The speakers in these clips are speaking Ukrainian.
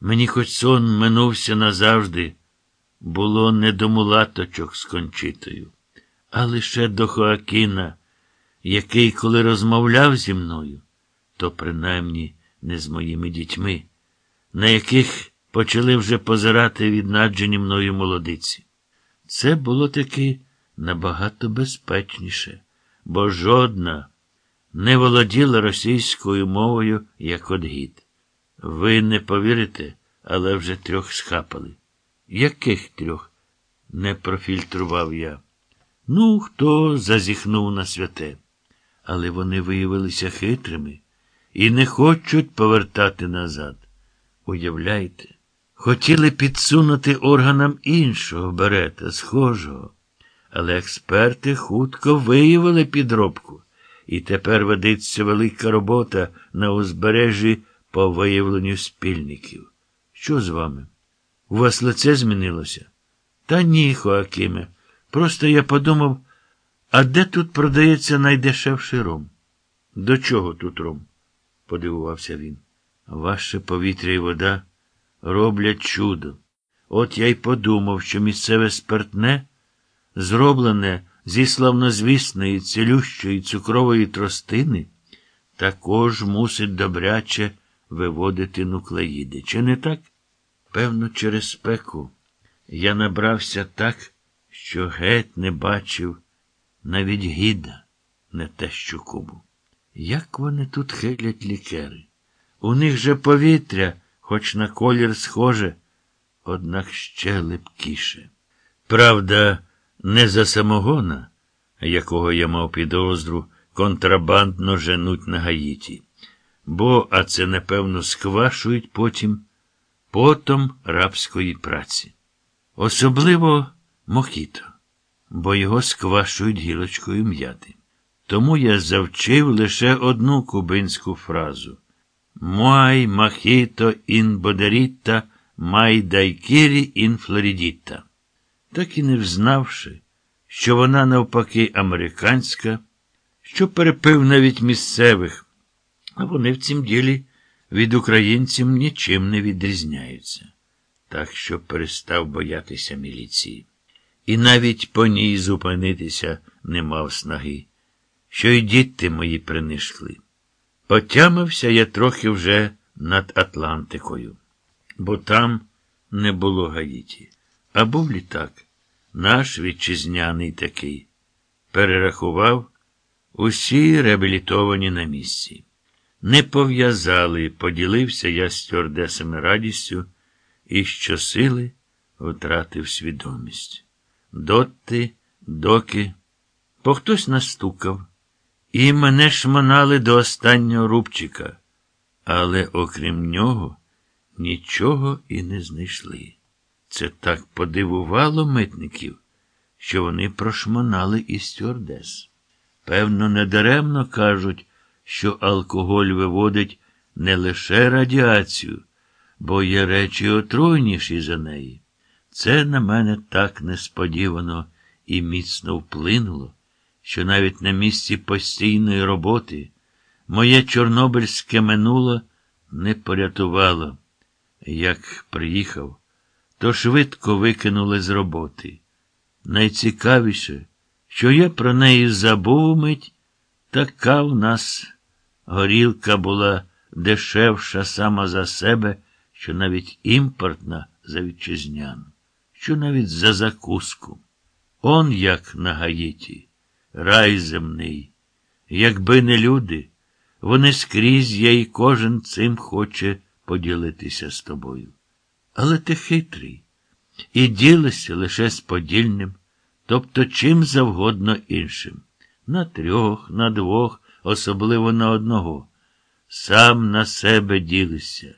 Мені хоч сон минувся назавжди, було не до мулаточок з кончитою, а лише до Хоакіна, який, коли розмовляв зі мною, то принаймні не з моїми дітьми, на яких почали вже позирати віднаджені мною молодиці. Це було таки набагато безпечніше, бо жодна не володіла російською мовою, як одгід. Ви не повірите, але вже трьох схапали. Яких трьох? не профільтрував я. Ну, хто зазіхнув на святе. Але вони виявилися хитрими і не хочуть повертати назад. Уявляйте, хотіли підсунути органам іншого берета, схожого. Але експерти хутко виявили підробку, і тепер ведеться велика робота на узбережжі по виявленню спільників. Що з вами? У вас лице змінилося? Та ні, Хоакиме. Просто я подумав, а де тут продається найдешевший ром? До чого тут ром? подивувався він. Ваше повітря і вода роблять чудо. От я й подумав, що місцеве спиртне, зроблене зі славнозвісної цілющої цукрової тростини, також мусить добряче виводити нуклеїди. Чи не так? Певно, через спеку я набрався так, що геть не бачив навіть гіда, не те що кубу. Як вони тут хилять лікери? У них же повітря, хоч на колір схоже, однак ще липкіше. Правда, не за самогона, якого я мав підозру, контрабандно женуть на Гаїті. Бо, а це, напевно, сквашують потім потом рабської праці. Особливо мохіто, бо його сквашують гілочкою м'яти. Тому я завчив лише одну кубинську фразу My mojito in Bodeguita, my daiquiri in Floridita. Так і не взнавши, що вона навпаки американська, що перепив навіть місцевих, а вони в цім ділі від українців нічим не відрізняються. Так що перестав боятися міліції. І навіть по ній зупинитися не мав снаги що й діти мої принишкли. Потямився я трохи вже над Атлантикою, бо там не було Гаїті. А був літак, наш вітчизняний такий, перерахував усі реабілітовані на місці. Не пов'язали, поділився я з стюардесами радістю і щосили втратив свідомість. Дотти, доки, по хтось настукав. І мене шмонали до останнього рубчика, але окрім нього нічого і не знайшли. Це так подивувало митників, що вони прошмонали і стюардес. Певно, недаремно кажуть, що алкоголь виводить не лише радіацію, бо є речі отруйніші за неї. Це на мене так несподівано і міцно вплинуло що навіть на місці постійної роботи моє чорнобильське минуло не порятувало. Як приїхав, то швидко викинули з роботи. Найцікавіше, що я про неї забув мить, така в нас горілка була дешевша сама за себе, що навіть імпортна за вітчизняну, що навіть за закуску. Он як на Гаїті рай земний. Якби не люди, вони скрізь є і кожен цим хоче поділитися з тобою. Але ти хитрий і ділишся лише з подільним, тобто чим завгодно іншим. На трьох, на двох, особливо на одного. Сам на себе ділишся,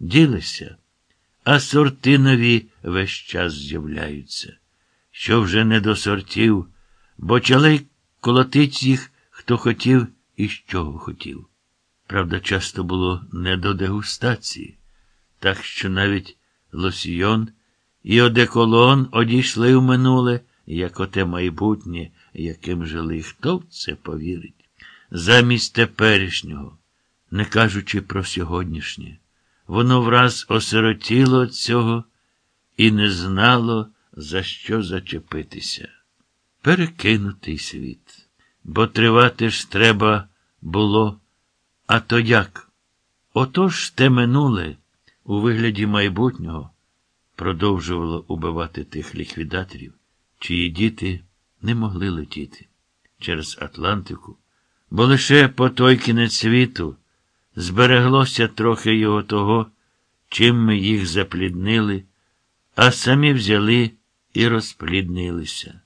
ділишся, а сорти нові весь час з'являються, що вже не до сортів бо чалей колотить їх, хто хотів і з чого хотів. Правда, часто було не до дегустації, так що навіть лосьйон і одеколон одійшли в минуле, як оте майбутнє, яким жили. Хто в це повірить? Замість теперішнього, не кажучи про сьогоднішнє, воно враз осиротіло від цього і не знало, за що зачепитися. Перекинутий світ. Бо тривати ж треба було. А то як? Отож те минуле у вигляді майбутнього продовжувало убивати тих ліквідаторів, чиї діти не могли летіти через Атлантику, бо лише по той кінець світу збереглося трохи його того, чим ми їх запліднили, а самі взяли і розпліднилися.